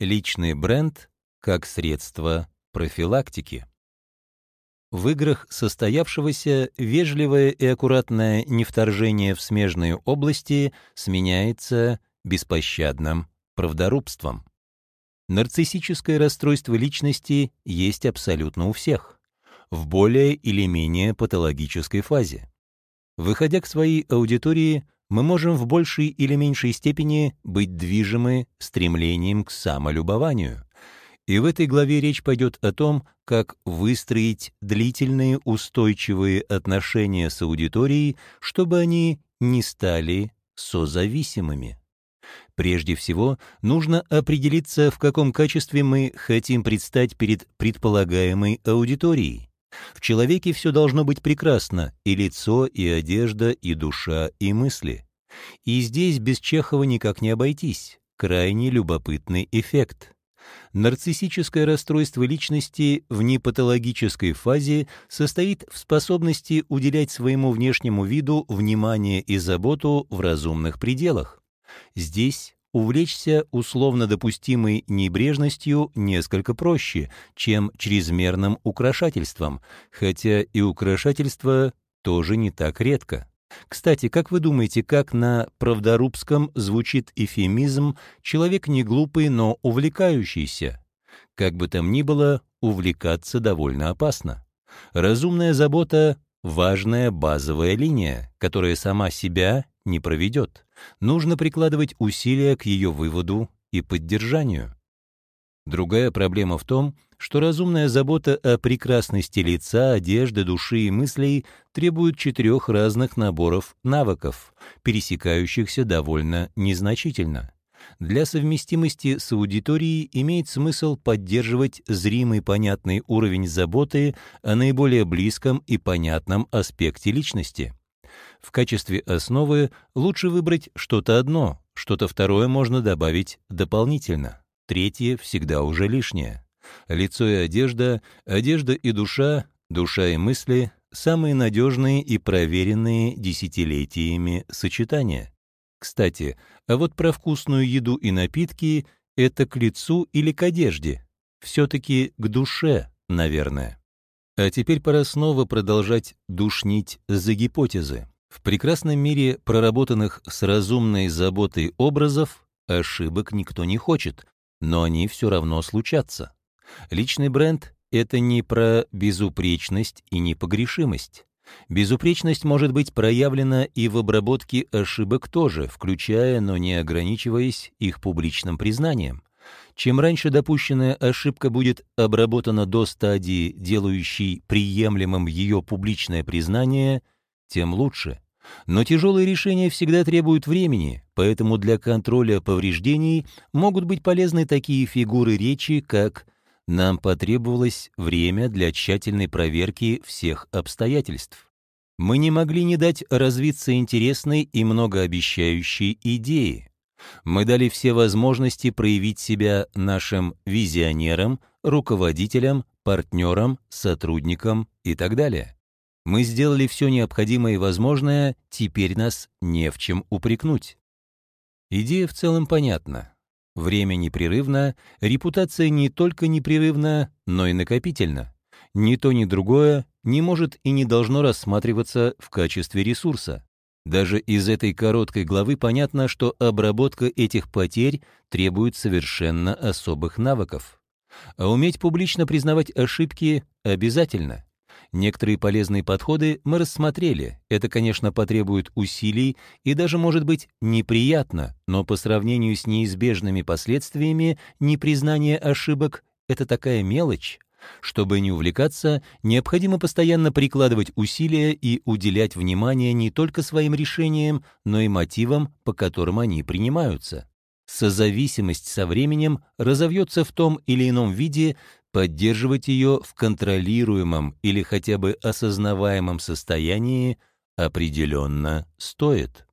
Личный бренд как средство профилактики. В играх состоявшегося вежливое и аккуратное невторжение в смежные области сменяется беспощадным правдорубством. Нарциссическое расстройство личности есть абсолютно у всех, в более или менее патологической фазе. Выходя к своей аудитории, мы можем в большей или меньшей степени быть движимы стремлением к самолюбованию. И в этой главе речь пойдет о том, как выстроить длительные устойчивые отношения с аудиторией, чтобы они не стали созависимыми. Прежде всего, нужно определиться, в каком качестве мы хотим предстать перед предполагаемой аудиторией. В человеке все должно быть прекрасно, и лицо, и одежда, и душа, и мысли. И здесь без Чехова никак не обойтись. Крайне любопытный эффект. Нарциссическое расстройство личности в непатологической фазе состоит в способности уделять своему внешнему виду внимание и заботу в разумных пределах. Здесь увлечься условно допустимой небрежностью несколько проще, чем чрезмерным украшательством, хотя и украшательство тоже не так редко. Кстати, как вы думаете, как на правдорубском звучит эфемизм «человек не глупый, но увлекающийся»? Как бы там ни было, увлекаться довольно опасно. Разумная забота — важная базовая линия, которая сама себя не проведет. Нужно прикладывать усилия к ее выводу и поддержанию. Другая проблема в том, что разумная забота о прекрасности лица, одежды, души и мыслей требует четырех разных наборов навыков, пересекающихся довольно незначительно. Для совместимости с аудиторией имеет смысл поддерживать зримый понятный уровень заботы о наиболее близком и понятном аспекте личности. В качестве основы лучше выбрать что-то одно, что-то второе можно добавить дополнительно, третье всегда уже лишнее. Лицо и одежда, одежда и душа, душа и мысли — самые надежные и проверенные десятилетиями сочетания. Кстати, а вот про вкусную еду и напитки — это к лицу или к одежде? Все-таки к душе, наверное. А теперь пора снова продолжать душнить за гипотезы. В прекрасном мире проработанных с разумной заботой образов ошибок никто не хочет, но они все равно случатся. Личный бренд — это не про безупречность и непогрешимость. Безупречность может быть проявлена и в обработке ошибок тоже, включая, но не ограничиваясь их публичным признанием. Чем раньше допущенная ошибка будет обработана до стадии, делающей приемлемым ее публичное признание, тем лучше. Но тяжелые решения всегда требуют времени, поэтому для контроля повреждений могут быть полезны такие фигуры речи, как «нам потребовалось время для тщательной проверки всех обстоятельств». Мы не могли не дать развиться интересной и многообещающей идее. Мы дали все возможности проявить себя нашим визионерам, руководителям, партнерам, сотрудникам и так далее. Мы сделали все необходимое и возможное, теперь нас не в чем упрекнуть. Идея в целом понятна. Время непрерывно, репутация не только непрерывна, но и накопительна. Ни то, ни другое не может и не должно рассматриваться в качестве ресурса. Даже из этой короткой главы понятно, что обработка этих потерь требует совершенно особых навыков. А уметь публично признавать ошибки обязательно. Некоторые полезные подходы мы рассмотрели. Это, конечно, потребует усилий и даже может быть неприятно, но по сравнению с неизбежными последствиями непризнание ошибок — это такая мелочь. Чтобы не увлекаться, необходимо постоянно прикладывать усилия и уделять внимание не только своим решениям, но и мотивам, по которым они принимаются. Созависимость со временем разовьется в том или ином виде Поддерживать ее в контролируемом или хотя бы осознаваемом состоянии определенно стоит.